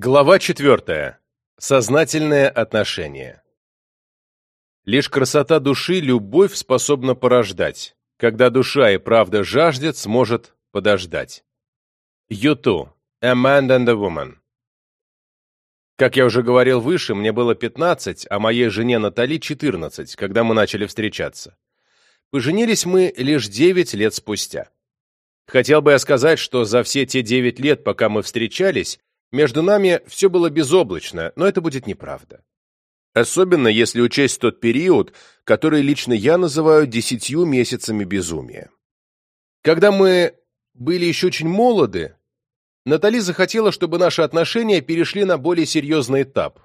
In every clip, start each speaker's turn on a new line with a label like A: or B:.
A: Глава четвертая. Сознательное отношение. Лишь красота души любовь способна порождать. Когда душа и правда жаждет, сможет подождать. Юту. A Man and a Woman. Как я уже говорил выше, мне было 15, а моей жене Натали 14, когда мы начали встречаться. Поженились мы лишь 9 лет спустя. Хотел бы я сказать, что за все те 9 лет, пока мы встречались, между нами все было безоблачно, но это будет неправда. Особенно если учесть тот период, который лично я называю десятью месяцами безумия. Когда мы были еще очень молоды, Натали захотела, чтобы наши отношения перешли на более серьезный этап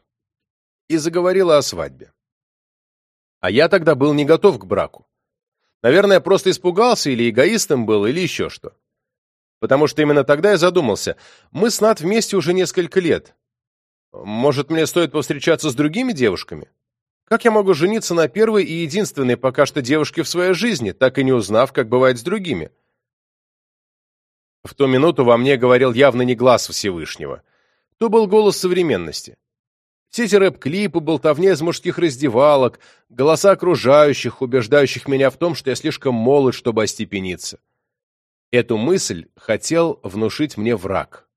A: и заговорила о свадьбе. А я тогда был не готов к браку. Наверное, просто испугался или эгоистом был, или еще что. Потому что именно тогда я задумался, мы с Нат вместе уже несколько лет. Может, мне стоит повстречаться с другими девушками? Как я могу жениться на первой и единственной пока что девушке в своей жизни, так и не узнав, как бывает с другими? В ту минуту во мне говорил явно не глаз Всевышнего. То был голос современности. Все эти рэп-клипы, болтовня из мужских раздевалок, голоса окружающих, убеждающих меня в том, что я слишком молод, чтобы остепениться. Эту мысль хотел внушить мне враг.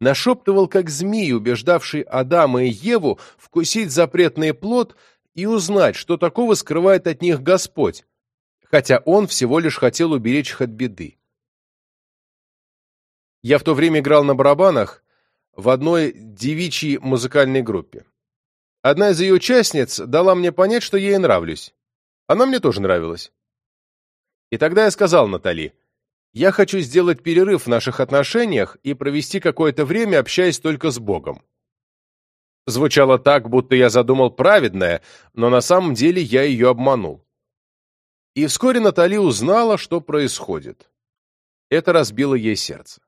A: Нашептывал, как змей, убеждавший Адама и Еву вкусить запретный плод и узнать, что такого скрывает от них Господь, хотя он всего лишь хотел уберечь их от беды. Я в то время играл на барабанах в одной девичьей музыкальной группе. Одна из ее участниц дала мне понять, что ей нравлюсь. Она мне тоже нравилась. И тогда я сказал Натали, я хочу сделать перерыв в наших отношениях и провести какое-то время, общаясь только с Богом. Звучало так, будто я задумал праведное, но на самом деле я ее обманул. И вскоре Натали узнала, что происходит. Это разбило ей сердце.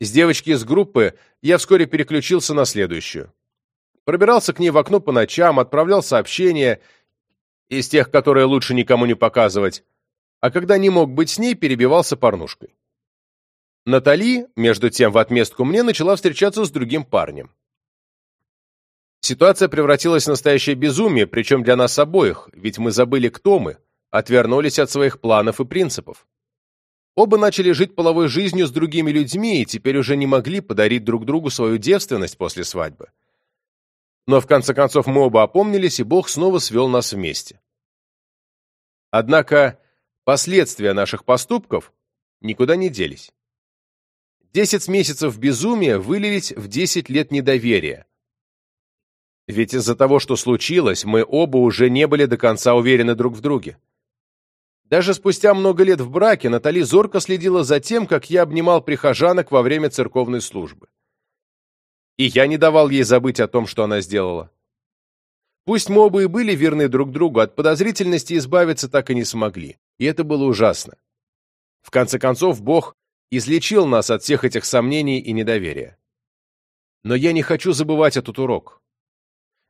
A: С девочки из группы я вскоре переключился на следующую. Пробирался к ней в окно по ночам, отправлял сообщения, из тех, которые лучше никому не показывать, а когда не мог быть с ней, перебивался порнушкой. Натали, между тем, в отместку мне начала встречаться с другим парнем. Ситуация превратилась в настоящее безумие, причем для нас обоих, ведь мы забыли, кто мы, отвернулись от своих планов и принципов. Оба начали жить половой жизнью с другими людьми и теперь уже не могли подарить друг другу свою девственность после свадьбы. Но в конце концов мы оба опомнились, и Бог снова свел нас вместе. Однако Последствия наших поступков никуда не делись. Десять месяцев безумия вылились в десять лет недоверия. Ведь из-за того, что случилось, мы оба уже не были до конца уверены друг в друге. Даже спустя много лет в браке Натали зорко следила за тем, как я обнимал прихожанок во время церковной службы. И я не давал ей забыть о том, что она сделала. Пусть мы оба и были верны друг другу, от подозрительности избавиться так и не смогли и это было ужасно. В конце концов, Бог излечил нас от всех этих сомнений и недоверия. Но я не хочу забывать этот урок.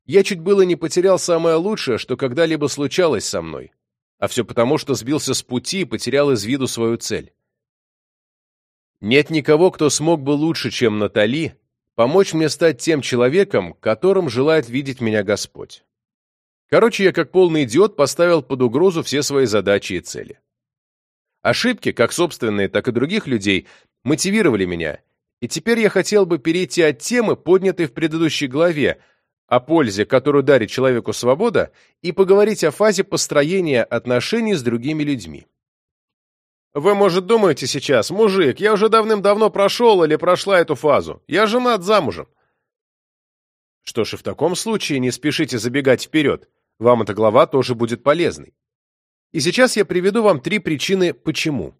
A: Я чуть было не потерял самое лучшее, что когда-либо случалось со мной, а все потому, что сбился с пути и потерял из виду свою цель. Нет никого, кто смог бы лучше, чем Натали, помочь мне стать тем человеком, которым желает видеть меня Господь. Короче, я как полный идиот поставил под угрозу все свои задачи и цели. Ошибки, как собственные, так и других людей, мотивировали меня, и теперь я хотел бы перейти от темы, поднятой в предыдущей главе, о пользе, которую дарит человеку свобода, и поговорить о фазе построения отношений с другими людьми. Вы, может, думаете сейчас, мужик, я уже давным-давно прошел или прошла эту фазу. Я женат замужем. Что ж, и в таком случае не спешите забегать вперед. Вам эта глава тоже будет полезной. И сейчас я приведу вам три причины «почему».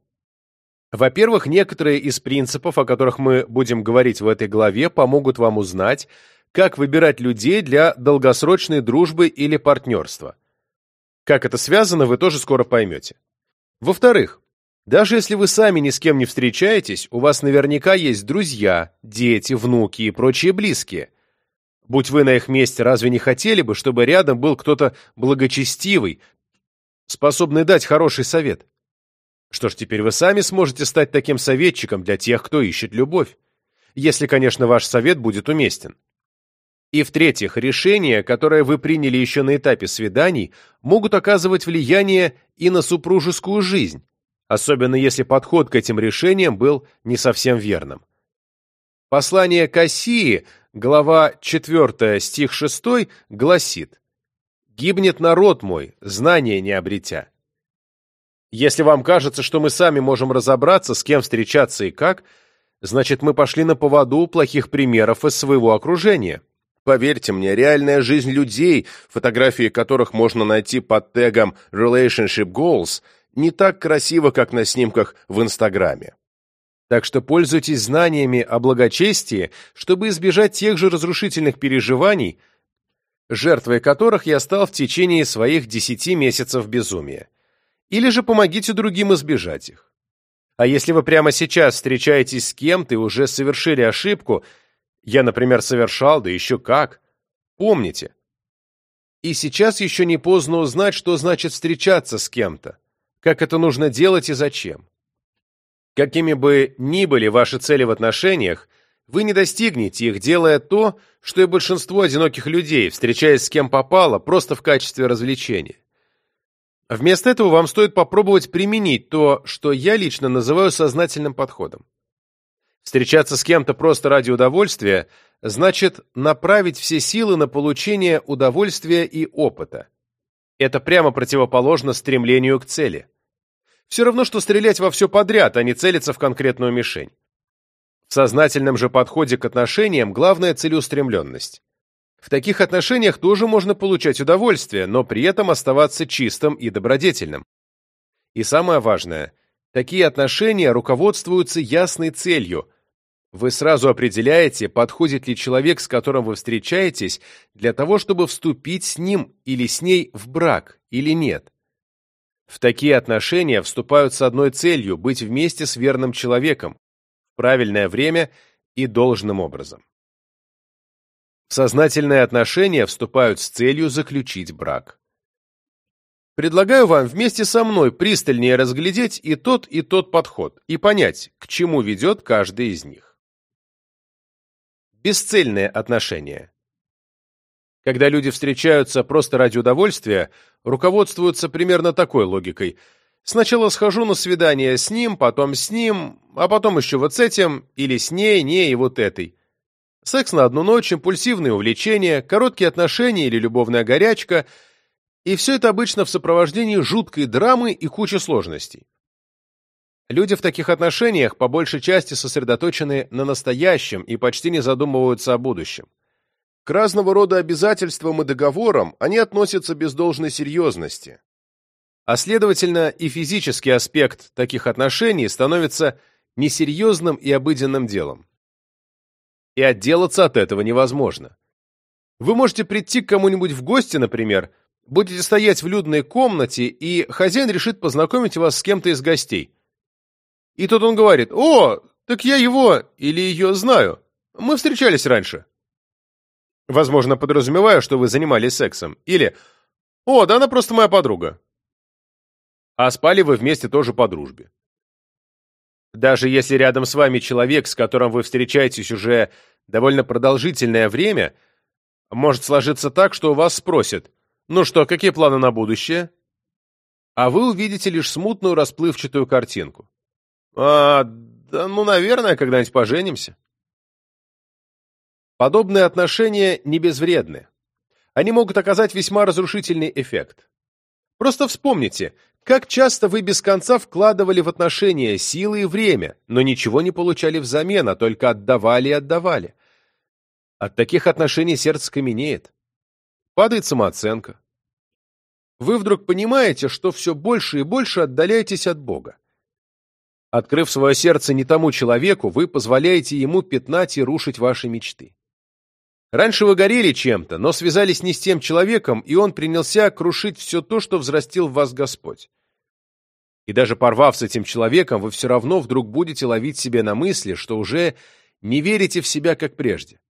A: Во-первых, некоторые из принципов, о которых мы будем говорить в этой главе, помогут вам узнать, как выбирать людей для долгосрочной дружбы или партнерства. Как это связано, вы тоже скоро поймете. Во-вторых, даже если вы сами ни с кем не встречаетесь, у вас наверняка есть друзья, дети, внуки и прочие близкие – Будь вы на их месте, разве не хотели бы, чтобы рядом был кто-то благочестивый, способный дать хороший совет? Что ж, теперь вы сами сможете стать таким советчиком для тех, кто ищет любовь. если, конечно, ваш совет будет уместен. И в-третьих, решения, которые вы приняли еще на этапе свиданий, могут оказывать влияние и на супружескую жизнь, особенно если подход к этим решениям был не совсем верным. Послание Кассии, глава 4, стих 6, гласит «Гибнет народ мой, знания не обретя». Если вам кажется, что мы сами можем разобраться, с кем встречаться и как, значит, мы пошли на поводу плохих примеров из своего окружения. Поверьте мне, реальная жизнь людей, фотографии которых можно найти под тегом Relationship Goals, не так красива, как на снимках в Инстаграме. Так что пользуйтесь знаниями о благочестии, чтобы избежать тех же разрушительных переживаний, жертвой которых я стал в течение своих десяти месяцев безумия или же помогите другим избежать их. А если вы прямо сейчас встречаетесь с кем-то и уже совершили ошибку, я, например, совершал, да еще как, помните. И сейчас еще не поздно узнать, что значит встречаться с кем-то, как это нужно делать и зачем. Какими бы ни были ваши цели в отношениях, вы не достигнете их, делая то, что и большинство одиноких людей, встречаясь с кем попало, просто в качестве развлечения. Вместо этого вам стоит попробовать применить то, что я лично называю сознательным подходом. Встречаться с кем-то просто ради удовольствия значит направить все силы на получение удовольствия и опыта. Это прямо противоположно стремлению к цели. Все равно, что стрелять во все подряд, а не целиться в конкретную мишень. В сознательном же подходе к отношениям главная целеустремленность. В таких отношениях тоже можно получать удовольствие, но при этом оставаться чистым и добродетельным. И самое важное, такие отношения руководствуются ясной целью. Вы сразу определяете, подходит ли человек, с которым вы встречаетесь, для того, чтобы вступить с ним или с ней в брак, или нет. В такие отношения вступают с одной целью – быть вместе с верным человеком, в правильное время и должным образом. В сознательные отношения вступают с целью заключить брак. Предлагаю вам вместе со мной пристальнее разглядеть и тот, и тот подход, и понять, к чему ведет каждый из них. Бесцельные отношения. Когда люди встречаются просто ради удовольствия, руководствуются примерно такой логикой. Сначала схожу на свидание с ним, потом с ним, а потом еще вот с этим, или с ней, не и вот этой. Секс на одну ночь, импульсивные увлечения, короткие отношения или любовная горячка – и все это обычно в сопровождении жуткой драмы и кучи сложностей. Люди в таких отношениях по большей части сосредоточены на настоящем и почти не задумываются о будущем. К разного рода обязательствам и договорам они относятся без должной серьезности. А следовательно, и физический аспект таких отношений становится несерьезным и обыденным делом и отделаться от этого невозможно. Вы можете прийти к кому-нибудь в гости, например, будете стоять в людной комнате, и хозяин решит познакомить вас с кем-то из гостей. И тут он говорит, «О, так я его или ее знаю. Мы встречались раньше». Возможно, подразумевая, что вы занимались сексом. Или «О, да она просто моя подруга». А спали вы вместе тоже по дружбе. Даже если рядом с вами человек, с которым вы встречаетесь уже довольно продолжительное время, может сложиться так, что у вас спросят, ну что, какие планы на будущее? А вы увидите лишь смутную расплывчатую картинку. А, да, ну, наверное, когда-нибудь поженимся. Подобные отношения не безвредны. Они могут оказать весьма разрушительный эффект. Просто вспомните, как часто вы без конца вкладывали в отношения силы и время, но ничего не получали взамен, а только отдавали и отдавали. От таких отношений сердце каменеет. Падает самооценка. Вы вдруг понимаете, что все больше и больше отдаляетесь от Бога. Открыв свое сердце не тому человеку, вы позволяете ему пятнать и рушить ваши мечты. Раньше вы горели чем-то, но связались не с тем человеком, и он принялся крушить все то, что взрастил в вас Господь. И даже порвав с этим человеком, вы все равно вдруг будете ловить себе на мысли, что уже не верите в себя, как прежде.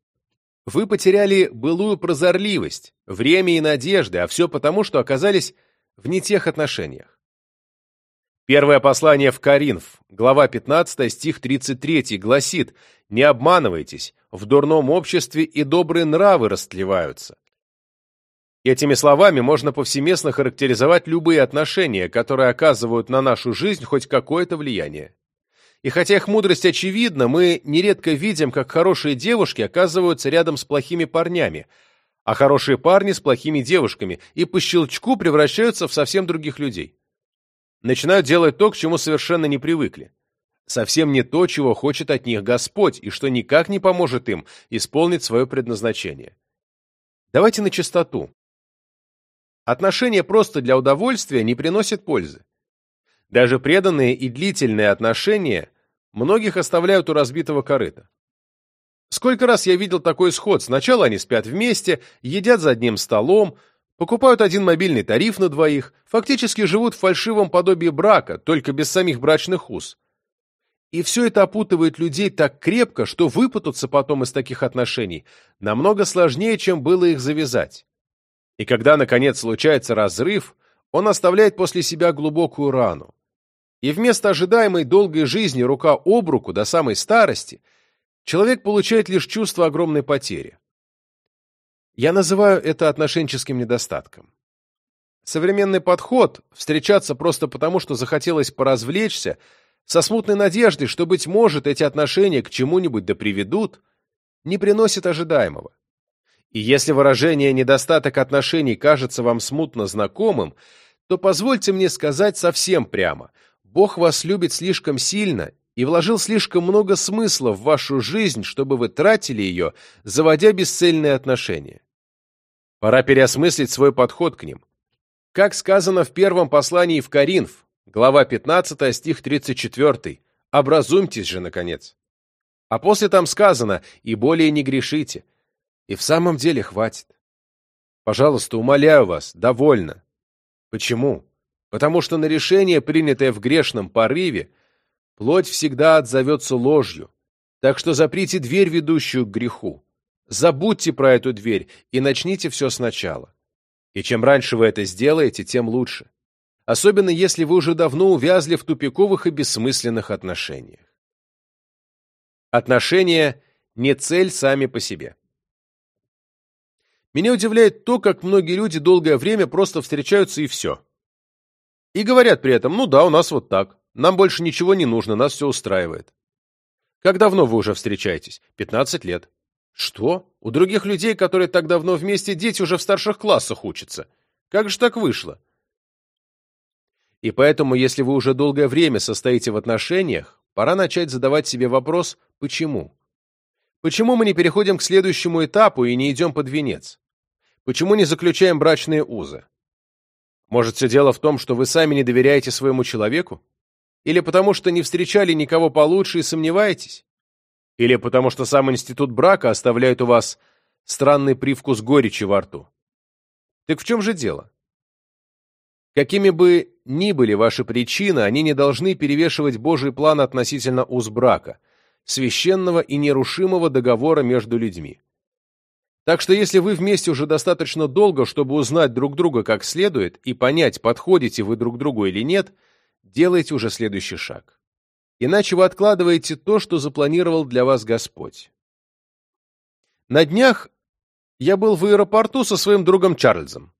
A: Вы потеряли былую прозорливость, время и надежды, а все потому, что оказались в не тех отношениях. Первое послание в Коринф, глава 15, стих 33, гласит «Не обманывайтесь, в дурном обществе и добрые нравы растлеваются». Этими словами можно повсеместно характеризовать любые отношения, которые оказывают на нашу жизнь хоть какое-то влияние. И хотя их мудрость очевидна, мы нередко видим, как хорошие девушки оказываются рядом с плохими парнями, а хорошие парни с плохими девушками и по щелчку превращаются в совсем других людей. Начинают делать то, к чему совершенно не привыкли. Совсем не то, чего хочет от них Господь, и что никак не поможет им исполнить свое предназначение. Давайте на чистоту. Отношения просто для удовольствия не приносят пользы. Даже преданные и длительные отношения многих оставляют у разбитого корыта. Сколько раз я видел такой исход. Сначала они спят вместе, едят за одним столом, покупают один мобильный тариф на двоих, фактически живут в фальшивом подобии брака, только без самих брачных уз. И все это опутывает людей так крепко, что выпутаться потом из таких отношений намного сложнее, чем было их завязать. И когда, наконец, случается разрыв, он оставляет после себя глубокую рану. И вместо ожидаемой долгой жизни рука об руку до самой старости человек получает лишь чувство огромной потери. Я называю это отношенческим недостатком. Современный подход – встречаться просто потому, что захотелось поразвлечься, со смутной надеждой, что, быть может, эти отношения к чему-нибудь да приведут, не приносит ожидаемого. И если выражение «недостаток отношений» кажется вам смутно знакомым, то позвольте мне сказать совсем прямо. Бог вас любит слишком сильно и вложил слишком много смысла в вашу жизнь, чтобы вы тратили ее, заводя бесцельные отношения. Пора переосмыслить свой подход к ним. Как сказано в первом послании в Коринф, глава 15, стих 34, «Образумьтесь же, наконец». А после там сказано «И более не грешите». И в самом деле хватит. Пожалуйста, умоляю вас, довольно. Почему? Потому что на решение, принятое в грешном порыве, плоть всегда отзовется ложью. Так что заприте дверь, ведущую к греху. Забудьте про эту дверь и начните все сначала. И чем раньше вы это сделаете, тем лучше. Особенно если вы уже давно увязли в тупиковых и бессмысленных отношениях. Отношения не цель сами по себе. Меня удивляет то, как многие люди долгое время просто встречаются и все. И говорят при этом, ну да, у нас вот так. Нам больше ничего не нужно, нас все устраивает. Как давно вы уже встречаетесь? 15 лет. Что? У других людей, которые так давно вместе, дети уже в старших классах учатся. Как же так вышло? И поэтому, если вы уже долгое время состоите в отношениях, пора начать задавать себе вопрос «почему?». Почему мы не переходим к следующему этапу и не идем под венец? Почему не заключаем брачные узы? Может, все дело в том, что вы сами не доверяете своему человеку? Или потому, что не встречали никого получше и сомневаетесь? Или потому, что сам институт брака оставляет у вас странный привкус горечи во рту? Так в чем же дело? Какими бы ни были ваши причины, они не должны перевешивать Божий план относительно уз брака, священного и нерушимого договора между людьми. Так что если вы вместе уже достаточно долго, чтобы узнать друг друга как следует и понять, подходите вы друг другу или нет, делайте уже следующий шаг. Иначе вы откладываете то, что запланировал для вас Господь. На днях я был в аэропорту со своим другом Чарльзом.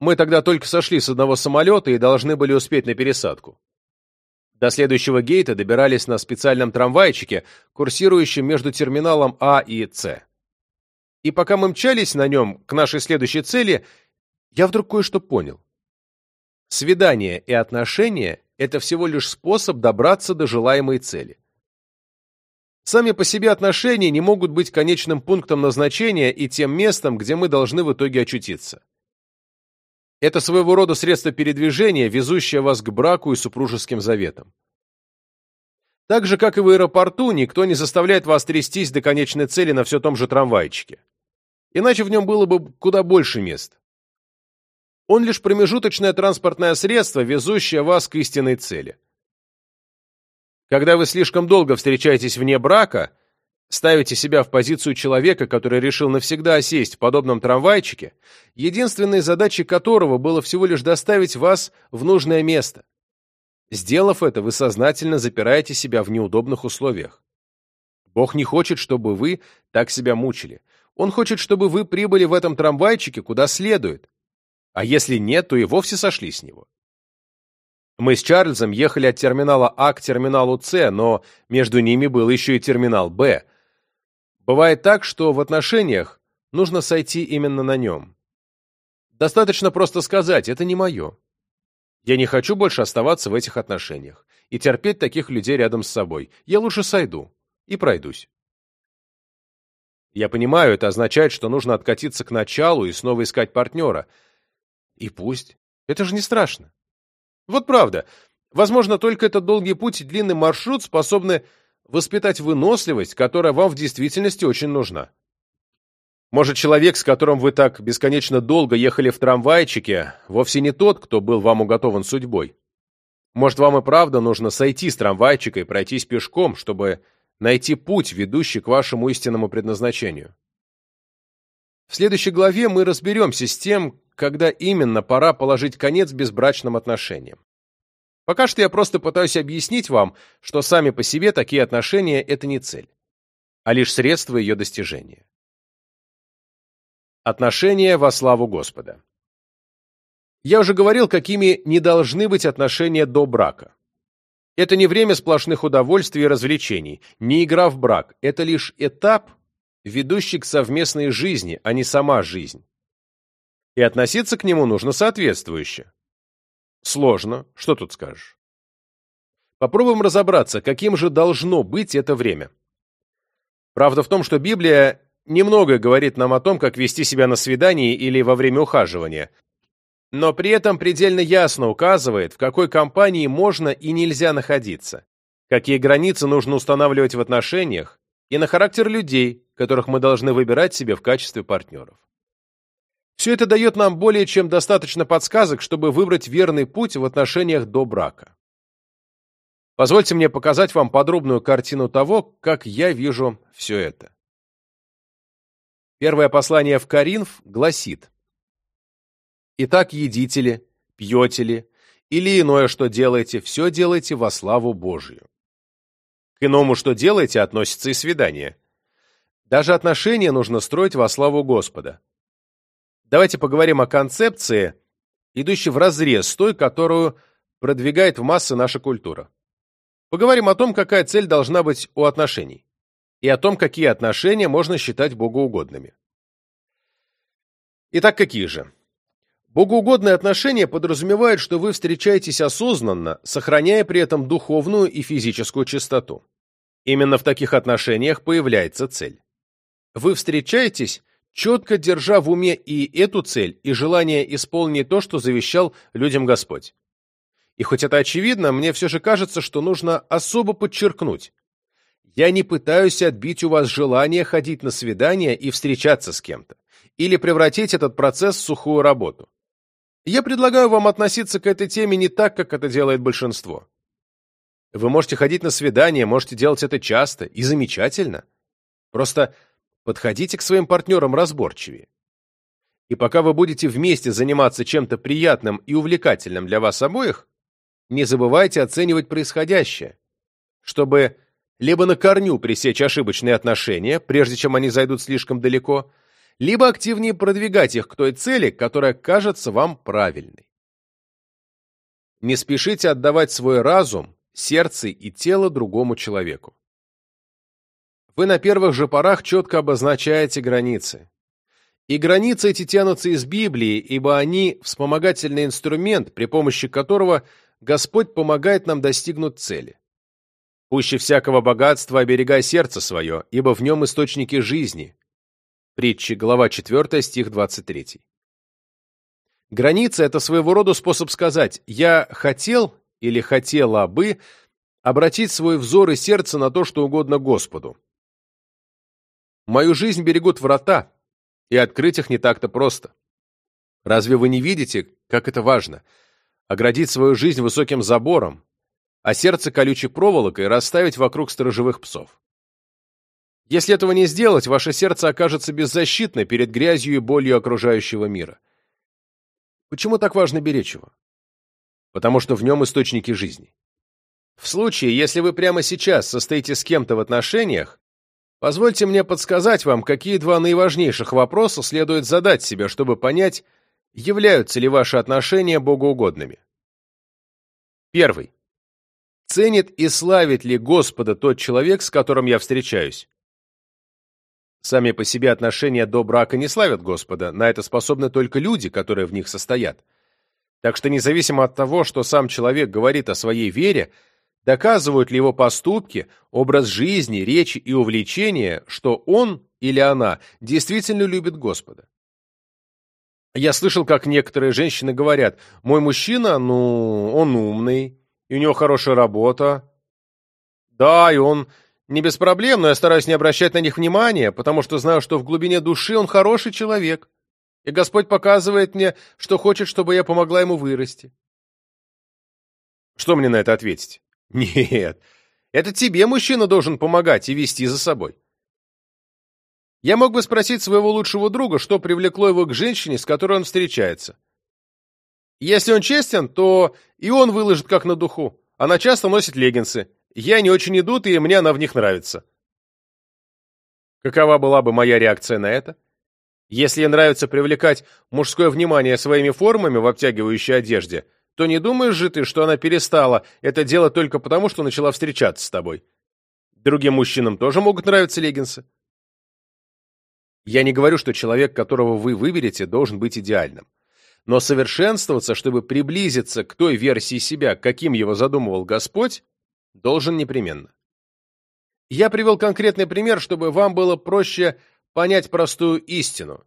A: Мы тогда только сошли с одного самолета и должны были успеть на пересадку. До следующего гейта добирались на специальном трамвайчике, курсирующем между терминалом А и С. И пока мы мчались на нем к нашей следующей цели, я вдруг кое-что понял. Свидание и отношения – это всего лишь способ добраться до желаемой цели. Сами по себе отношения не могут быть конечным пунктом назначения и тем местом, где мы должны в итоге очутиться. Это своего рода средство передвижения, везущее вас к браку и супружеским заветам. Так же, как и в аэропорту, никто не заставляет вас трястись до конечной цели на все том же трамвайчике. Иначе в нем было бы куда больше мест. Он лишь промежуточное транспортное средство, везущее вас к истинной цели. Когда вы слишком долго встречаетесь вне брака, ставите себя в позицию человека, который решил навсегда осесть в подобном трамвайчике, единственной задачей которого было всего лишь доставить вас в нужное место. Сделав это, вы сознательно запираете себя в неудобных условиях. Бог не хочет, чтобы вы так себя мучили. Он хочет, чтобы вы прибыли в этом трамвайчике куда следует. А если нет, то и вовсе сошли с него. Мы с Чарльзом ехали от терминала А к терминалу С, но между ними был еще и терминал Б. Бывает так, что в отношениях нужно сойти именно на нем. Достаточно просто сказать «это не мое». Я не хочу больше оставаться в этих отношениях и терпеть таких людей рядом с собой. Я лучше сойду и пройдусь. Я понимаю, это означает, что нужно откатиться к началу и снова искать партнера. И пусть. Это же не страшно. Вот правда. Возможно, только этот долгий путь и длинный маршрут способны воспитать выносливость, которая вам в действительности очень нужна. Может, человек, с которым вы так бесконечно долго ехали в трамвайчике, вовсе не тот, кто был вам уготован судьбой. Может, вам и правда нужно сойти с трамвайчика и пройтись пешком, чтобы найти путь, ведущий к вашему истинному предназначению. В следующей главе мы разберемся с тем, когда именно пора положить конец безбрачным отношениям. Пока что я просто пытаюсь объяснить вам, что сами по себе такие отношения – это не цель, а лишь средство ее достижения. Отношения во славу Господа. Я уже говорил, какими не должны быть отношения до брака. Это не время сплошных удовольствий и развлечений, не игра в брак, это лишь этап, ведущий к совместной жизни, а не сама жизнь. И относиться к нему нужно соответствующе. Сложно, что тут скажешь. Попробуем разобраться, каким же должно быть это время. Правда в том, что Библия немного говорит нам о том, как вести себя на свидании или во время ухаживания, но при этом предельно ясно указывает, в какой компании можно и нельзя находиться, какие границы нужно устанавливать в отношениях и на характер людей, которых мы должны выбирать себе в качестве партнеров. Все это дает нам более чем достаточно подсказок, чтобы выбрать верный путь в отношениях до брака. Позвольте мне показать вам подробную картину того, как я вижу все это. Первое послание в Коринф гласит Итак, едите ли, пьете ли, или иное, что делаете, все делайте во славу Божию. К иному, что делаете, относится и свидание. Даже отношения нужно строить во славу Господа. Давайте поговорим о концепции, идущей вразрез с той, которую продвигает в массы наша культура. Поговорим о том, какая цель должна быть у отношений, и о том, какие отношения можно считать богоугодными. Итак, какие же? Богоугодные отношения подразумевают, что вы встречаетесь осознанно, сохраняя при этом духовную и физическую чистоту. Именно в таких отношениях появляется цель. Вы встречаетесь, четко держа в уме и эту цель, и желание исполнить то, что завещал людям Господь. И хоть это очевидно, мне все же кажется, что нужно особо подчеркнуть. Я не пытаюсь отбить у вас желание ходить на свидания и встречаться с кем-то, или превратить этот процесс в сухую работу. Я предлагаю вам относиться к этой теме не так, как это делает большинство. Вы можете ходить на свидания, можете делать это часто и замечательно. Просто подходите к своим партнерам разборчивее. И пока вы будете вместе заниматься чем-то приятным и увлекательным для вас обоих, не забывайте оценивать происходящее, чтобы либо на корню пресечь ошибочные отношения, прежде чем они зайдут слишком далеко, либо активнее продвигать их к той цели, которая кажется вам правильной. Не спешите отдавать свой разум, сердце и тело другому человеку. Вы на первых же порах четко обозначаете границы. И границы эти тянутся из Библии, ибо они – вспомогательный инструмент, при помощи которого Господь помогает нам достигнуть цели. Пуще всякого богатства оберегай сердце свое, ибо в нем источники жизни. Притчи, глава 4, стих 23. Граница – это своего рода способ сказать «я хотел или хотела бы обратить свой взор и сердце на то, что угодно Господу». Мою жизнь берегут врата, и открыть их не так-то просто. Разве вы не видите, как это важно? Оградить свою жизнь высоким забором, а сердце колючей проволокой расставить вокруг сторожевых псов. Если этого не сделать, ваше сердце окажется беззащитно перед грязью и болью окружающего мира. Почему так важно беречь его? Потому что в нем источники жизни. В случае, если вы прямо сейчас состоите с кем-то в отношениях, позвольте мне подсказать вам, какие два наиважнейших вопроса следует задать себе, чтобы понять, являются ли ваши отношения богоугодными. Первый. Ценит и славит ли Господа тот человек, с которым я встречаюсь? Сами по себе отношения до брака не славят Господа, на это способны только люди, которые в них состоят. Так что независимо от того, что сам человек говорит о своей вере, доказывают ли его поступки, образ жизни, речи и увлечения, что он или она действительно любит Господа. Я слышал, как некоторые женщины говорят, мой мужчина, ну, он умный, и у него хорошая работа. Да, и он не без проблем, но я стараюсь не обращать на них внимания, потому что знаю, что в глубине души он хороший человек. И Господь показывает мне, что хочет, чтобы я помогла ему вырасти. Что мне на это ответить? Нет, это тебе мужчина должен помогать и вести за собой. Я мог бы спросить своего лучшего друга, что привлекло его к женщине, с которой он встречается. Если он честен, то и он выложит как на духу. Она часто носит леггинсы. Я не очень идут, и мне она в них нравится. Какова была бы моя реакция на это? Если ей нравится привлекать мужское внимание своими формами в обтягивающей одежде, то не думаешь же ты, что она перестала это делать только потому, что начала встречаться с тобой? Другим мужчинам тоже могут нравиться леггинсы. Я не говорю, что человек, которого вы выберете, должен быть идеальным. Но совершенствоваться, чтобы приблизиться к той версии себя, каким его задумывал Господь, Должен непременно. Я привел конкретный пример, чтобы вам было проще понять простую истину.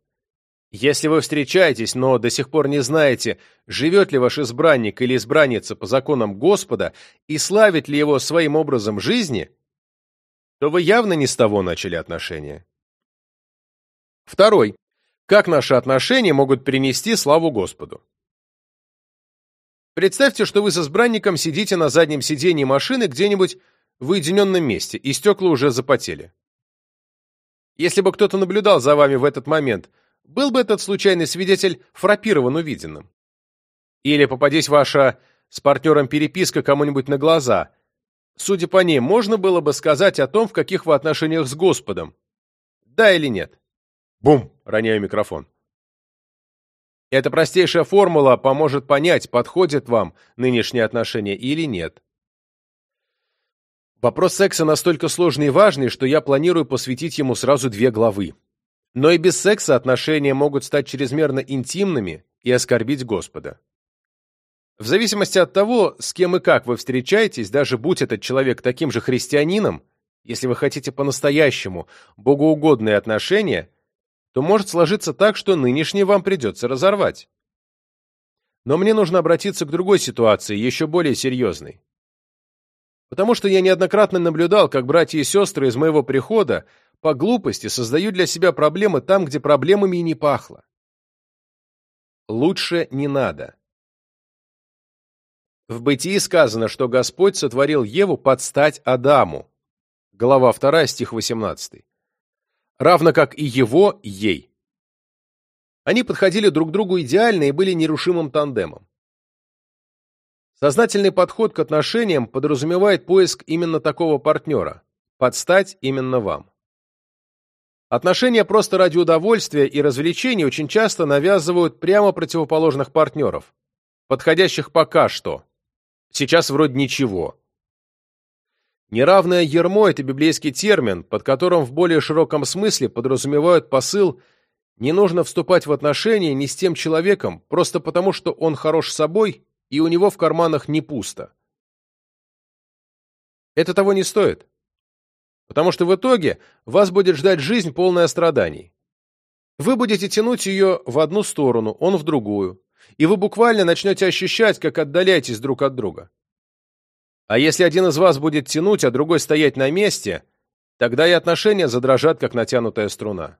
A: Если вы встречаетесь, но до сих пор не знаете, живет ли ваш избранник или избранница по законам Господа и славит ли его своим образом жизни, то вы явно не с того начали отношения. Второй. Как наши отношения могут принести славу Господу? Представьте, что вы с избранником сидите на заднем сиденье машины где-нибудь в уединенном месте, и стекла уже запотели. Если бы кто-то наблюдал за вами в этот момент, был бы этот случайный свидетель фрапирован увиденным? Или попадись ваша с партнером переписка кому-нибудь на глаза, судя по ней, можно было бы сказать о том, в каких вы отношениях с Господом? Да или нет? Бум! Роняю микрофон. Эта простейшая формула поможет понять, подходит вам нынешние отношения или нет. Вопрос секса настолько сложный и важный, что я планирую посвятить ему сразу две главы. Но и без секса отношения могут стать чрезмерно интимными и оскорбить Господа. В зависимости от того, с кем и как вы встречаетесь, даже будь этот человек таким же христианином, если вы хотите по-настоящему богоугодные отношения, то может сложиться так, что нынешний вам придется разорвать. Но мне нужно обратиться к другой ситуации, еще более серьезной. Потому что я неоднократно наблюдал, как братья и сестры из моего прихода по глупости создают для себя проблемы там, где проблемами и не пахло. Лучше не надо. В Бытии сказано, что Господь сотворил Еву под стать Адаму. Глава 2, стих 18 равно как и его ей. Они подходили друг другу идеально и были нерушимым тандемом. Сознательный подход к отношениям подразумевает поиск именно такого партнера, подстать именно вам. Отношения просто ради удовольствия и развлечений очень часто навязывают прямо противоположных партнеров, подходящих пока что. Сейчас вроде ничего, Неравное ермо – это библейский термин, под которым в более широком смысле подразумевают посыл «не нужно вступать в отношения ни с тем человеком, просто потому что он хорош собой и у него в карманах не пусто». Это того не стоит, потому что в итоге вас будет ждать жизнь, полная страданий. Вы будете тянуть ее в одну сторону, он в другую, и вы буквально начнете ощущать, как отдаляетесь друг от друга. А если один из вас будет тянуть, а другой стоять на месте, тогда и отношения задрожат, как натянутая струна.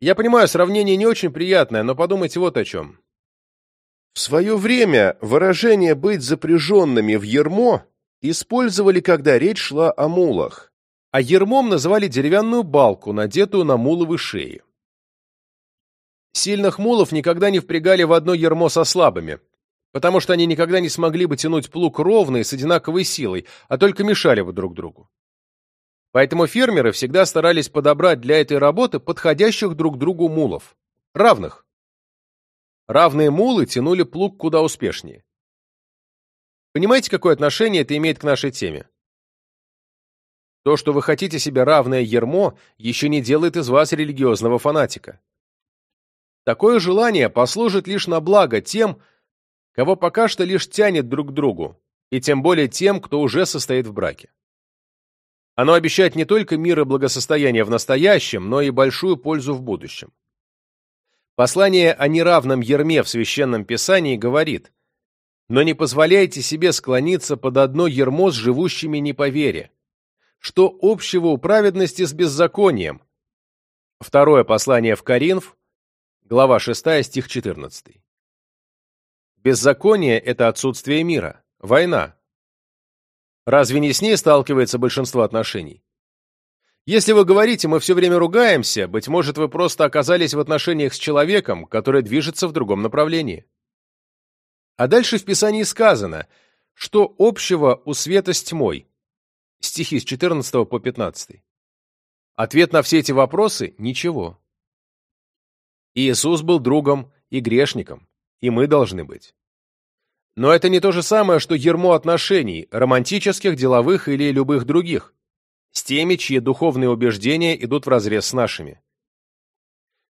A: Я понимаю, сравнение не очень приятное, но подумайте вот о чем. В свое время выражение «быть запряженными в ермо» использовали, когда речь шла о мулах, а ермом называли деревянную балку, надетую на муловы шеи. Сильных мулов никогда не впрягали в одно ермо со слабыми, потому что они никогда не смогли бы тянуть плуг ровно и с одинаковой силой, а только мешали бы друг другу. Поэтому фермеры всегда старались подобрать для этой работы подходящих друг другу мулов, равных. Равные мулы тянули плуг куда успешнее. Понимаете, какое отношение это имеет к нашей теме? То, что вы хотите себе равное ермо, еще не делает из вас религиозного фанатика. Такое желание послужит лишь на благо тем, кого пока что лишь тянет друг к другу, и тем более тем, кто уже состоит в браке. Оно обещает не только мир и благосостояние в настоящем, но и большую пользу в будущем. Послание о неравном ерме в Священном Писании говорит «Но не позволяйте себе склониться под одно ермо с живущими не по вере, что общего у праведности с беззаконием?» Второе послание в Коринф, глава 6, стих 14. Беззаконие – это отсутствие мира, война. Разве не с ней сталкивается большинство отношений? Если вы говорите, мы все время ругаемся, быть может, вы просто оказались в отношениях с человеком, который движется в другом направлении. А дальше в Писании сказано, что общего у света с тьмой, Стихи с 14 по 15. Ответ на все эти вопросы – ничего. Иисус был другом и грешником, и мы должны быть. Но это не то же самое, что ермо отношений, романтических, деловых или любых других, с теми, чьи духовные убеждения идут вразрез с нашими.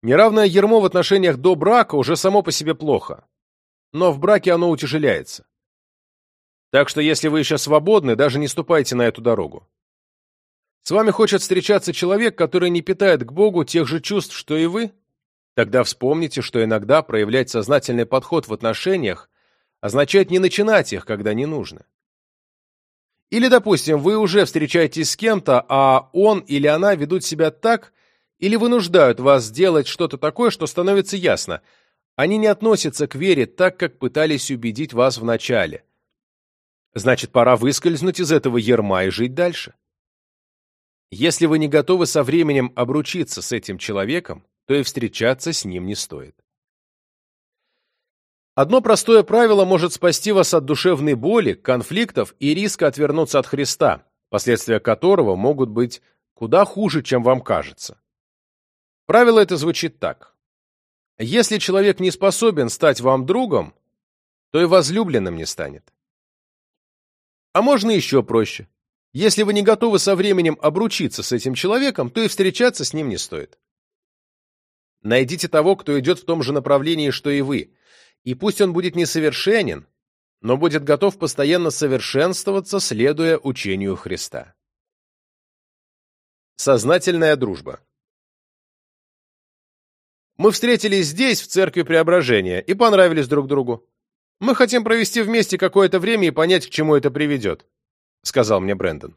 A: Неравное ермо в отношениях до брака уже само по себе плохо, но в браке оно утяжеляется. Так что если вы еще свободны, даже не ступайте на эту дорогу. С вами хочет встречаться человек, который не питает к Богу тех же чувств, что и вы? Тогда вспомните, что иногда проявлять сознательный подход в отношениях означает не начинать их, когда не нужно. Или, допустим, вы уже встречаетесь с кем-то, а он или она ведут себя так, или вынуждают вас сделать что-то такое, что становится ясно. Они не относятся к вере так, как пытались убедить вас в начале – Значит, пора выскользнуть из этого ерма и жить дальше. Если вы не готовы со временем обручиться с этим человеком, то и встречаться с ним не стоит. Одно простое правило может спасти вас от душевной боли, конфликтов и риска отвернуться от Христа, последствия которого могут быть куда хуже, чем вам кажется. Правило это звучит так. Если человек не способен стать вам другом, то и возлюбленным не станет. А можно еще проще. Если вы не готовы со временем обручиться с этим человеком, то и встречаться с ним не стоит. Найдите того, кто идет в том же направлении, что и вы, и пусть он будет несовершенен, но будет готов постоянно совершенствоваться, следуя учению Христа. Сознательная дружба Мы встретились здесь, в Церкви Преображения, и понравились друг другу. Мы хотим провести вместе какое-то время и понять, к чему это приведет», — сказал мне Брэндон.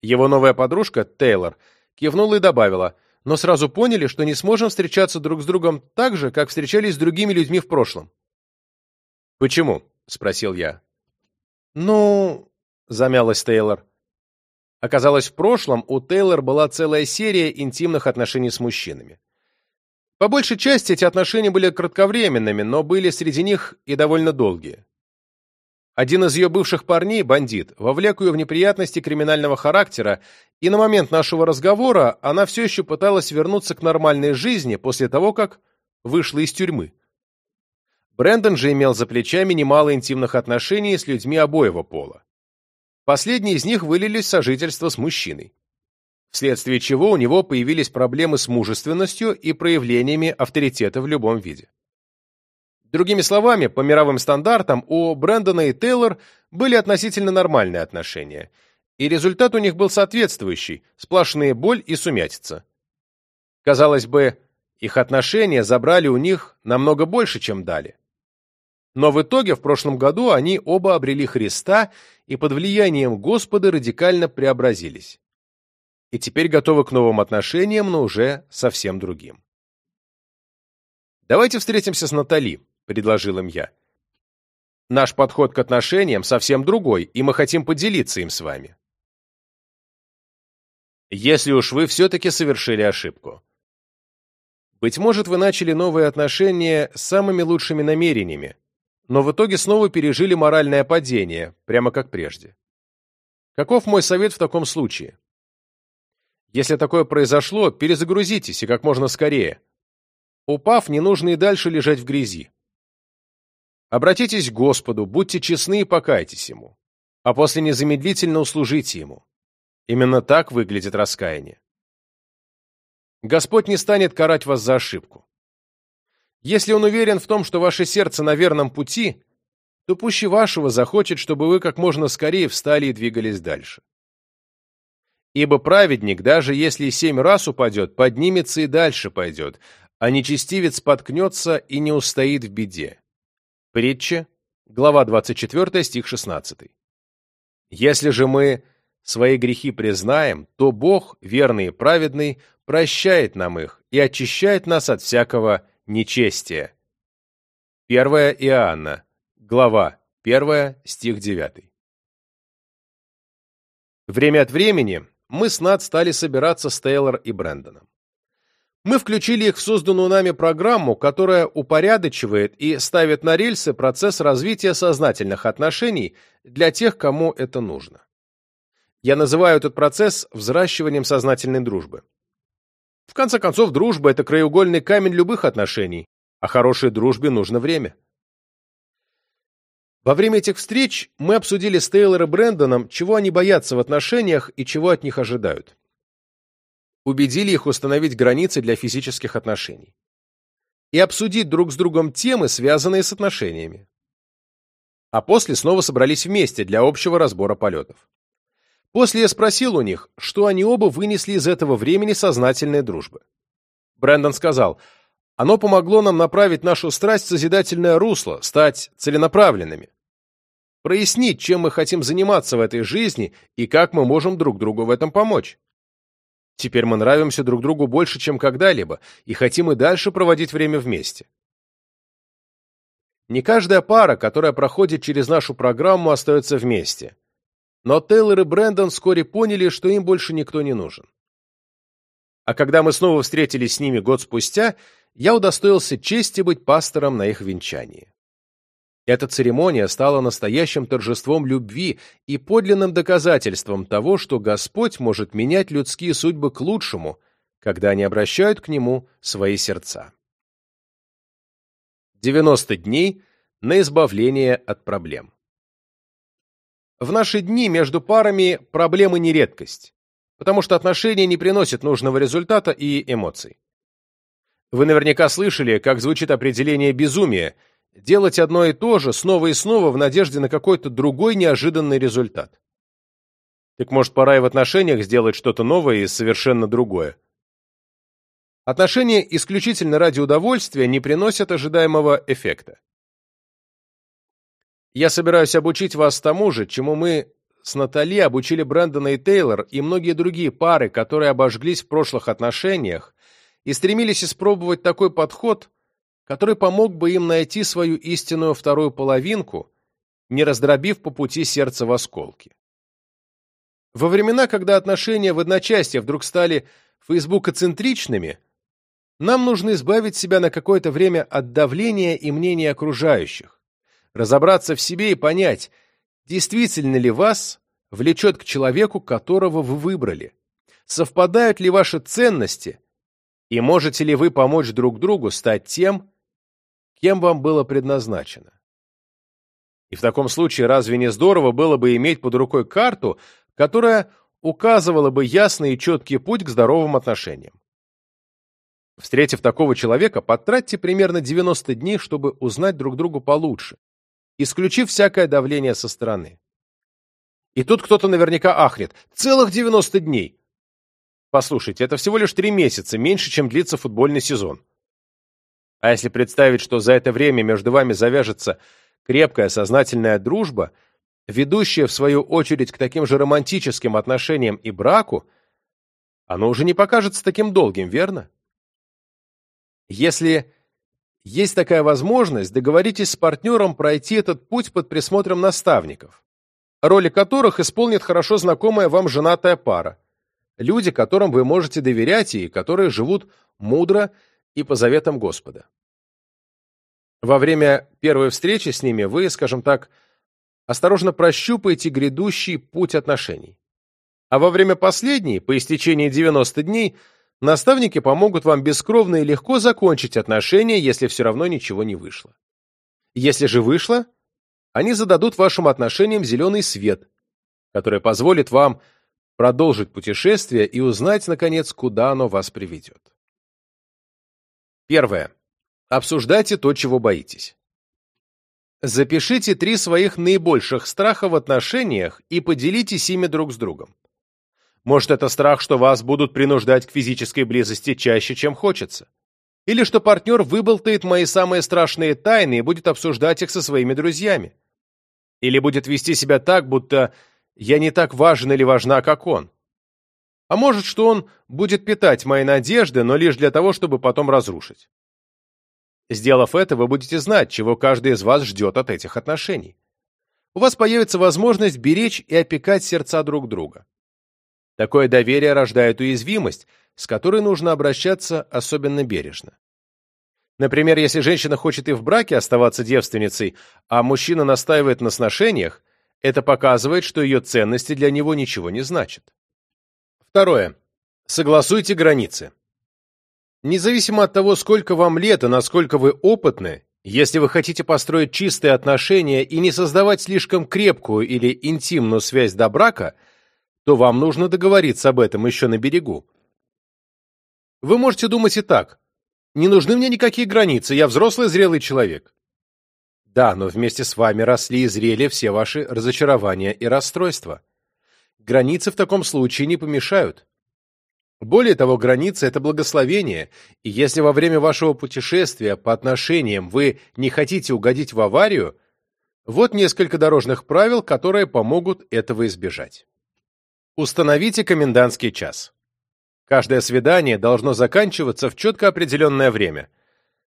A: Его новая подружка, Тейлор, кивнула и добавила, но сразу поняли, что не сможем встречаться друг с другом так же, как встречались с другими людьми в прошлом. «Почему?» — спросил я. «Ну...» — замялась Тейлор. Оказалось, в прошлом у Тейлор была целая серия интимных отношений с мужчинами. По большей части эти отношения были кратковременными, но были среди них и довольно долгие. Один из ее бывших парней, бандит, вовлек ее в неприятности криминального характера, и на момент нашего разговора она все еще пыталась вернуться к нормальной жизни после того, как вышла из тюрьмы. Брэндон же имел за плечами немало интимных отношений с людьми обоего пола. Последние из них вылились в сожительство с мужчиной вследствие чего у него появились проблемы с мужественностью и проявлениями авторитета в любом виде. Другими словами, по мировым стандартам у Брэндона и Тейлор были относительно нормальные отношения, и результат у них был соответствующий – сплошные боль и сумятица. Казалось бы, их отношения забрали у них намного больше, чем дали. Но в итоге в прошлом году они оба обрели Христа и под влиянием Господа радикально преобразились и теперь готовы к новым отношениям, но уже совсем другим. «Давайте встретимся с Натали», — предложил им я. «Наш подход к отношениям совсем другой, и мы хотим поделиться им с вами». Если уж вы все-таки совершили ошибку. Быть может, вы начали новые отношения с самыми лучшими намерениями, но в итоге снова пережили моральное падение, прямо как прежде. Каков мой совет в таком случае? Если такое произошло, перезагрузитесь и как можно скорее. Упав, не нужно и дальше лежать в грязи. Обратитесь к Господу, будьте честны и покайтесь Ему, а после незамедлительно услужите Ему. Именно так выглядит раскаяние. Господь не станет карать вас за ошибку. Если Он уверен в том, что ваше сердце на верном пути, то пуще вашего захочет, чтобы вы как можно скорее встали и двигались дальше. Ибо праведник, даже если семь раз упадет, поднимется и дальше пойдет, а нечестивец споткнется и не устоит в беде. Притча, глава 24, стих 16. Если же мы свои грехи признаем, то Бог, верный и праведный, прощает нам их и очищает нас от всякого нечестия. 1 Иоанна, глава 1, стих 9. Время от времени мы с Над стали собираться с Тейлор и Брэндоном. Мы включили их в созданную нами программу, которая упорядочивает и ставит на рельсы процесс развития сознательных отношений для тех, кому это нужно. Я называю этот процесс взращиванием сознательной дружбы. В конце концов, дружба – это краеугольный камень любых отношений, а хорошей дружбе нужно время. Во время этих встреч мы обсудили с Тейлор Брэндоном, чего они боятся в отношениях и чего от них ожидают. Убедили их установить границы для физических отношений. И обсудить друг с другом темы, связанные с отношениями. А после снова собрались вместе для общего разбора полетов. После я спросил у них, что они оба вынесли из этого времени сознательной дружбы. Брэндон сказал – оно помогло нам направить нашу страсть в созидательное русло, стать целенаправленными. Прояснить, чем мы хотим заниматься в этой жизни и как мы можем друг другу в этом помочь. Теперь мы нравимся друг другу больше, чем когда-либо, и хотим и дальше проводить время вместе. Не каждая пара, которая проходит через нашу программу, остается вместе. Но Тейлор и Брэндон вскоре поняли, что им больше никто не нужен. А когда мы снова встретились с ними год спустя, я удостоился чести быть пастором на их венчании. Эта церемония стала настоящим торжеством любви и подлинным доказательством того, что Господь может менять людские судьбы к лучшему, когда они обращают к Нему свои сердца. 90 дней на избавление от проблем. В наши дни между парами проблемы не редкость, потому что отношения не приносят нужного результата и эмоций. Вы наверняка слышали, как звучит определение безумия – делать одно и то же снова и снова в надежде на какой-то другой неожиданный результат. Так может, пора и в отношениях сделать что-то новое и совершенно другое. Отношения исключительно ради удовольствия не приносят ожидаемого эффекта. Я собираюсь обучить вас тому же, чему мы с Натали обучили Брэндона и Тейлор и многие другие пары, которые обожглись в прошлых отношениях, и стремились испробовать такой подход, который помог бы им найти свою истинную вторую половинку, не раздробив по пути сердце в осколки. Во времена, когда отношения в одночасье вдруг стали фейсбукоцентричными, нам нужно избавить себя на какое-то время от давления и мнения окружающих, разобраться в себе и понять, действительно ли вас влечет к человеку, которого вы выбрали, совпадают ли ваши ценности и можете ли вы помочь друг другу стать тем, кем вам было предназначено? И в таком случае разве не здорово было бы иметь под рукой карту, которая указывала бы ясный и четкий путь к здоровым отношениям? Встретив такого человека, потратьте примерно 90 дней, чтобы узнать друг другу получше, исключив всякое давление со стороны. И тут кто-то наверняка ахнет. Целых 90 дней! Послушайте, это всего лишь три месяца, меньше, чем длится футбольный сезон. А если представить, что за это время между вами завяжется крепкая сознательная дружба, ведущая, в свою очередь, к таким же романтическим отношениям и браку, оно уже не покажется таким долгим, верно? Если есть такая возможность, договоритесь с партнером пройти этот путь под присмотром наставников, роли которых исполнит хорошо знакомая вам женатая пара, люди, которым вы можете доверять и которые живут мудро и по заветам Господа. Во время первой встречи с ними вы, скажем так, осторожно прощупаете грядущий путь отношений. А во время последней, по истечении 90 дней, наставники помогут вам бескровно и легко закончить отношения, если все равно ничего не вышло. Если же вышло, они зададут вашим отношениям зеленый свет, который позволит вам продолжить путешествие и узнать, наконец, куда оно вас приведет. Первое. Обсуждайте то, чего боитесь. Запишите три своих наибольших страха в отношениях и поделитесь ими друг с другом. Может, это страх, что вас будут принуждать к физической близости чаще, чем хочется. Или что партнер выболтает мои самые страшные тайны и будет обсуждать их со своими друзьями. Или будет вести себя так, будто я не так важен или важна, как он. А может, что он будет питать мои надежды, но лишь для того, чтобы потом разрушить. Сделав это, вы будете знать, чего каждый из вас ждет от этих отношений. У вас появится возможность беречь и опекать сердца друг друга. Такое доверие рождает уязвимость, с которой нужно обращаться особенно бережно. Например, если женщина хочет и в браке оставаться девственницей, а мужчина настаивает на сношениях, это показывает, что ее ценности для него ничего не значат. Второе. Согласуйте границы. Независимо от того, сколько вам лет и насколько вы опытны, если вы хотите построить чистые отношения и не создавать слишком крепкую или интимную связь до брака, то вам нужно договориться об этом еще на берегу. Вы можете думать и так. Не нужны мне никакие границы, я взрослый зрелый человек. Да, но вместе с вами росли и зрели все ваши разочарования и расстройства. Границы в таком случае не помешают. Более того, граница – это благословение, и если во время вашего путешествия по отношениям вы не хотите угодить в аварию, вот несколько дорожных правил, которые помогут этого избежать. Установите комендантский час. Каждое свидание должно заканчиваться в четко определенное время.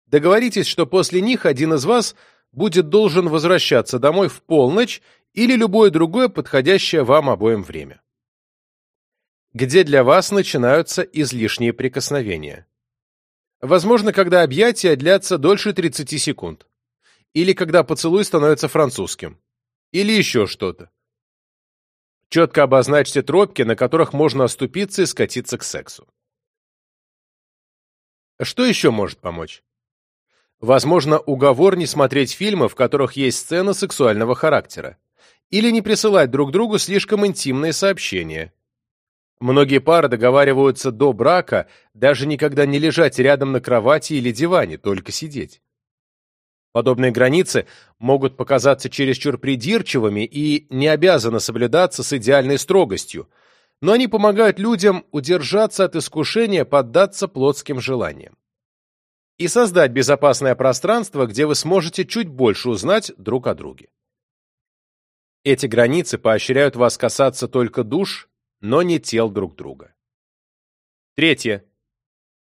A: Договоритесь, что после них один из вас будет должен возвращаться домой в полночь или любое другое подходящее вам обоим время где для вас начинаются излишние прикосновения. Возможно, когда объятия длятся дольше 30 секунд. Или когда поцелуй становится французским. Или еще что-то. Четко обозначьте тропки, на которых можно оступиться и скатиться к сексу. Что еще может помочь? Возможно, уговор не смотреть фильмы, в которых есть сцены сексуального характера. Или не присылать друг другу слишком интимные сообщения Многие пары договариваются до брака даже никогда не лежать рядом на кровати или диване, только сидеть. Подобные границы могут показаться чересчур придирчивыми и не обязаны соблюдаться с идеальной строгостью, но они помогают людям удержаться от искушения поддаться плотским желаниям и создать безопасное пространство, где вы сможете чуть больше узнать друг о друге. Эти границы поощряют вас касаться только душ но не тел друг друга. Третье.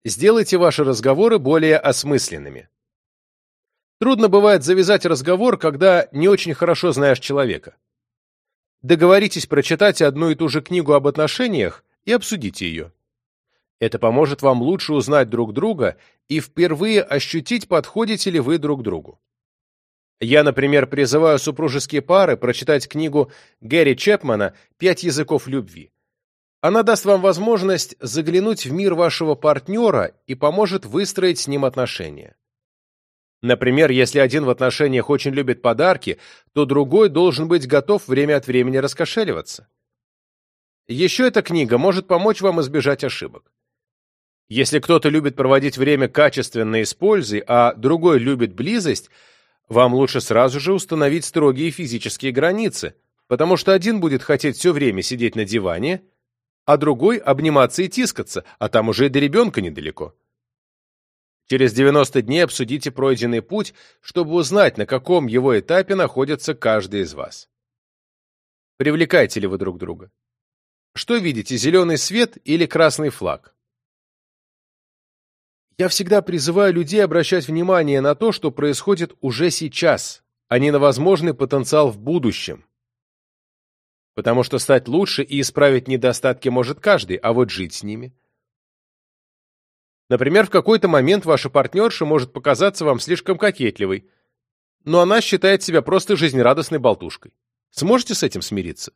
A: Сделайте ваши разговоры более осмысленными. Трудно бывает завязать разговор, когда не очень хорошо знаешь человека. Договоритесь прочитать одну и ту же книгу об отношениях и обсудите ее. Это поможет вам лучше узнать друг друга и впервые ощутить, подходите ли вы друг другу. Я, например, призываю супружеские пары прочитать книгу Гэри Чепмана «Пять языков любви». Она даст вам возможность заглянуть в мир вашего партнера и поможет выстроить с ним отношения. Например, если один в отношениях очень любит подарки, то другой должен быть готов время от времени раскошеливаться. Еще эта книга может помочь вам избежать ошибок. Если кто-то любит проводить время качественно и с пользой, а другой любит близость, вам лучше сразу же установить строгие физические границы, потому что один будет хотеть все время сидеть на диване, а другой обниматься и тискаться, а там уже и до ребенка недалеко. Через 90 дней обсудите пройденный путь, чтобы узнать, на каком его этапе находится каждый из вас. Привлекаете ли вы друг друга? Что видите, зеленый свет или красный флаг? Я всегда призываю людей обращать внимание на то, что происходит уже сейчас, а не на возможный потенциал в будущем потому что стать лучше и исправить недостатки может каждый, а вот жить с ними. Например, в какой-то момент ваша партнерша может показаться вам слишком кокетливой, но она считает себя просто жизнерадостной болтушкой. Сможете с этим смириться?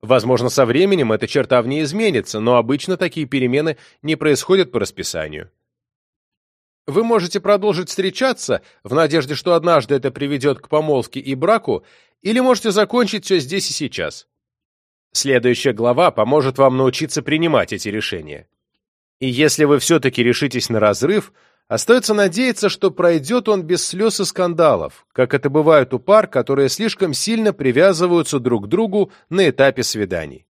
A: Возможно, со временем эта черта в ней изменится, но обычно такие перемены не происходят по расписанию. Вы можете продолжить встречаться в надежде, что однажды это приведет к помолвке и браку, или можете закончить все здесь и сейчас. Следующая глава поможет вам научиться принимать эти решения. И если вы все-таки решитесь на разрыв, остается надеяться, что пройдет он без слез и скандалов, как это бывает у пар, которые слишком сильно привязываются друг к другу на этапе свиданий.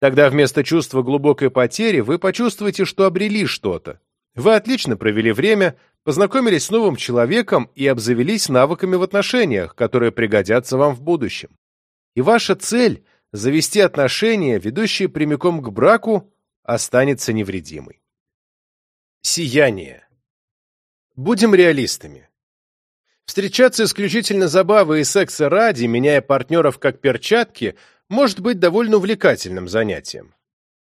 A: Тогда вместо чувства глубокой потери вы почувствуете, что обрели что-то. Вы отлично провели время, познакомились с новым человеком и обзавелись навыками в отношениях, которые пригодятся вам в будущем. И ваша цель – завести отношения, ведущие прямиком к браку, останется невредимой. Сияние. Будем реалистами. Встречаться исключительно забавы и секса ради, меняя партнеров как перчатки, может быть довольно увлекательным занятием.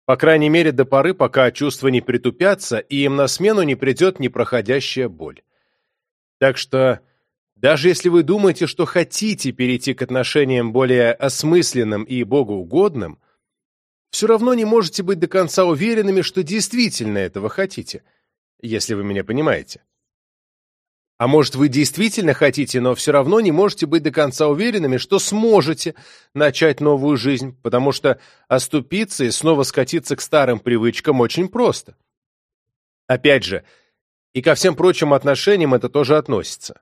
A: По крайней мере, до поры, пока чувства не притупятся, и им на смену не придет непроходящая боль. Так что, даже если вы думаете, что хотите перейти к отношениям более осмысленным и богоугодным, все равно не можете быть до конца уверенными, что действительно этого хотите, если вы меня понимаете. А может, вы действительно хотите, но все равно не можете быть до конца уверенными, что сможете начать новую жизнь, потому что оступиться и снова скатиться к старым привычкам очень просто. Опять же, и ко всем прочим отношениям это тоже относится.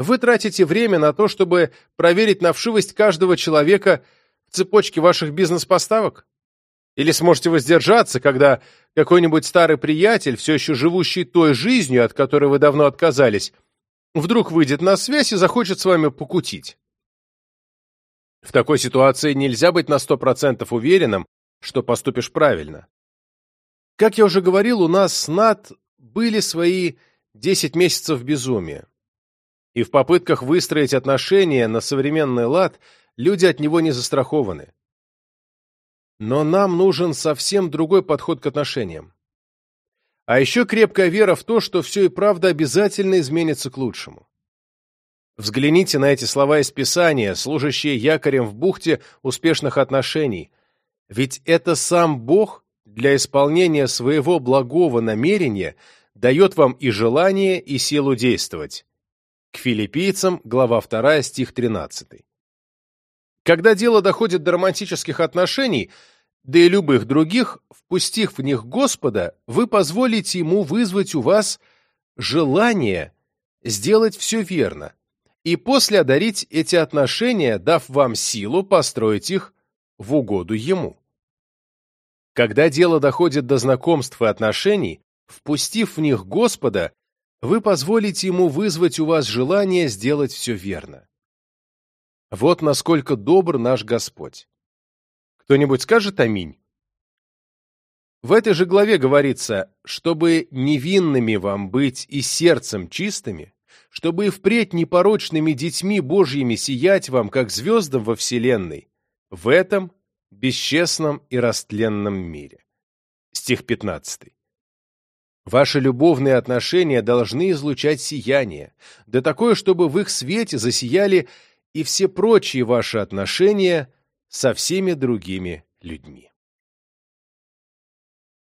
A: Вы тратите время на то, чтобы проверить на вшивость каждого человека в цепочке ваших бизнес-поставок? Или сможете воздержаться, когда какой-нибудь старый приятель, все еще живущий той жизнью, от которой вы давно отказались, вдруг выйдет на связь и захочет с вами покутить. В такой ситуации нельзя быть на сто процентов уверенным, что поступишь правильно. Как я уже говорил, у нас с Над были свои 10 месяцев безумия. И в попытках выстроить отношения на современный лад люди от него не застрахованы. Но нам нужен совсем другой подход к отношениям. А еще крепкая вера в то, что все и правда обязательно изменится к лучшему. Взгляните на эти слова из Писания, служащие якорем в бухте успешных отношений. Ведь это сам Бог для исполнения своего благого намерения дает вам и желание, и силу действовать. К филиппийцам, глава 2, стих 13. Когда дело доходит до романтических отношений, да и любых других, впустив в них Господа, вы позволите Ему вызвать у вас желание сделать все верно, и после одарить эти отношения, дав вам силу построить их в угоду Ему. Когда дело доходит до знакомств и отношений, впустив в них Господа, вы позволите Ему вызвать у вас желание сделать все верно. Вот насколько добр наш Господь. Кто-нибудь скажет «Аминь»? В этой же главе говорится, чтобы невинными вам быть и сердцем чистыми, чтобы и впредь непорочными детьми Божьими сиять вам, как звездам во вселенной, в этом бесчестном и растленном мире. Стих 15. Ваши любовные отношения должны излучать сияние, да такое, чтобы в их свете засияли и все прочие ваши отношения со всеми другими людьми.